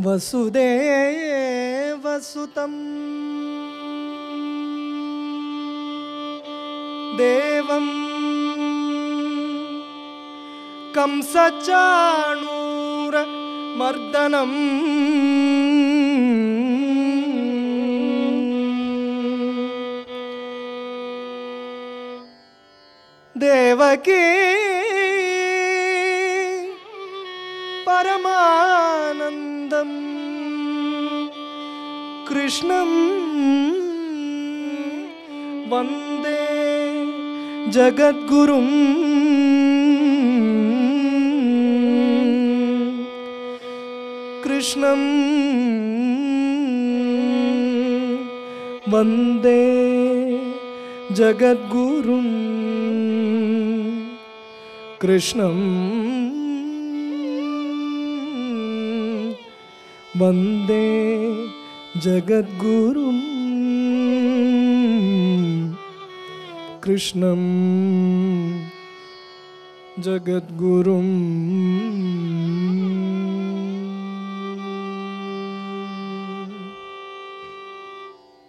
वसुदेवसुतम्। देवं कंसचाणूरमर्दनम् देवकी परमानन्दम् कृष्णं वन्दे जगद्गुरुम् कृष्णं वन्दे जगद्गुरुम् कृष्णं वन्दे जगद्गुरुम् कृष्णं जगद्गुरुम्